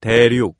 대륙.